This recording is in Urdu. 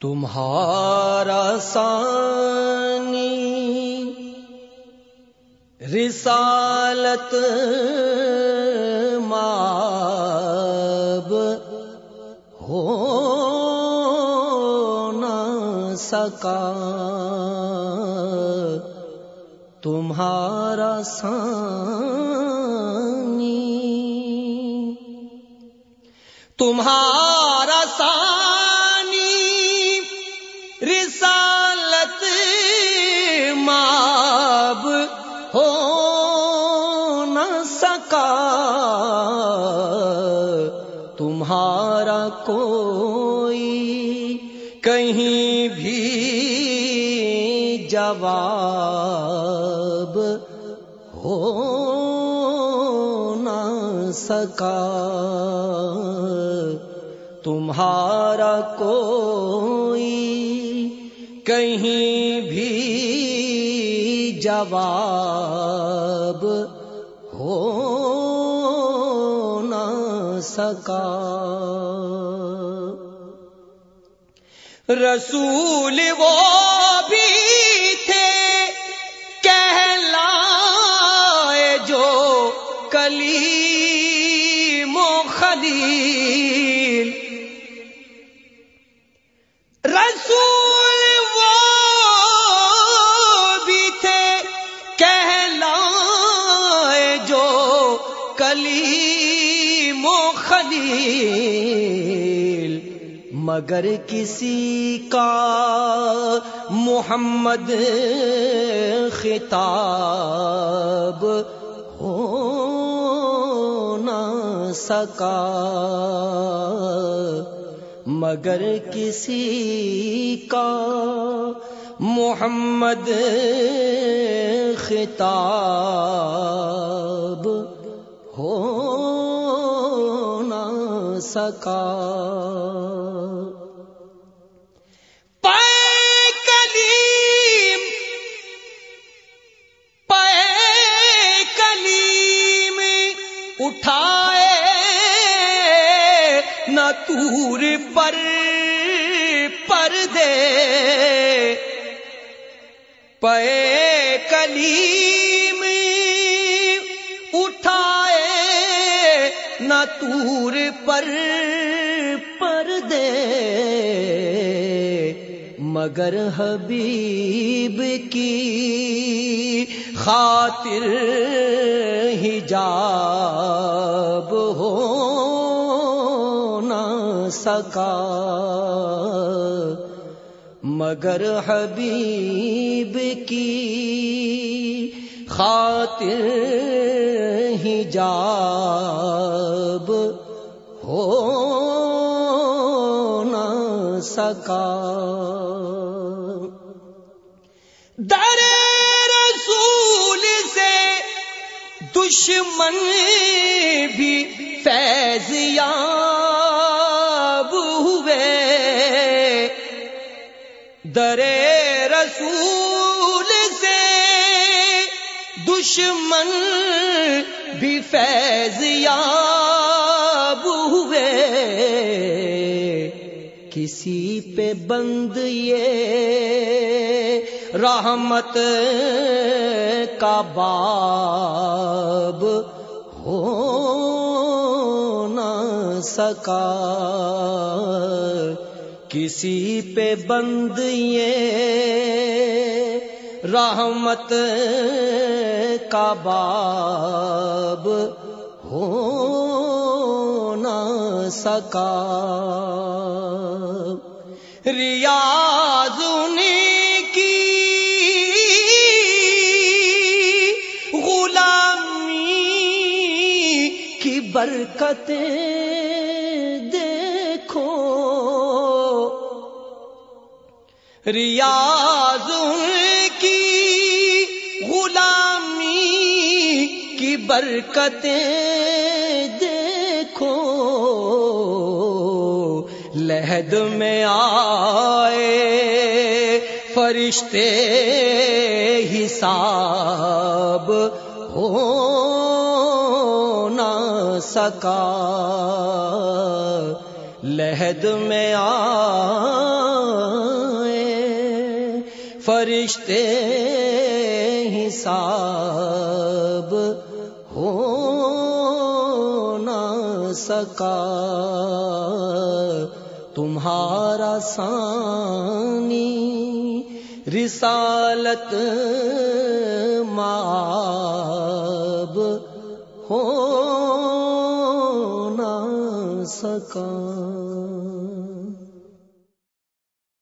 تمہارا سانی رسالت ماب ہو نہ سکا۔ تمہارا سانی تمہارا تمہارا کوئی کہیں بھی جواب ہو نہ سکا۔ تمہارا کوئی کہیں بھی جواب ہو سکا۔ رسول وہ بھی تھے کہلائے جو کلیم و خلیل۔ رسول وہ بھی تھے کہلائے جو کلیم و خلیل مگر کسی کا محمد خطاب ہو نہ سکا۔ مگر کسی کا محمد خطاب ہو سکا۔ پے کلیم پے کلیم اٹھائے نہ تور پر پر دے پے کلیم تور پر پر دے مگر حبیب کی خاطر حجاب ہو نہ سکا۔ مگر حبیب کی خاطر حجاب ہو نہ سکا۔ در رسول سے دشمن بھی فیض یاب ہوئے۔ در رسول دشمن بھی فیض یاب ہوئے۔ کسی پہ بند یہ رحمت کا باب ہو نہ سکا۔ کسی پہ بند یہ رحمت کا باب ہو نہ سکا۔ ریاض کی غلامی کی برکتیں ریاض کی غلامی کی برکتیں دیکھو۔ لہد میں آئے فرشتے حساب ہو نہ سکا۔ لہد میں آئے فرشتے حساب ہو نہ سکا۔ تمہارا سانی رسالت ماب ہو نہ سکا۔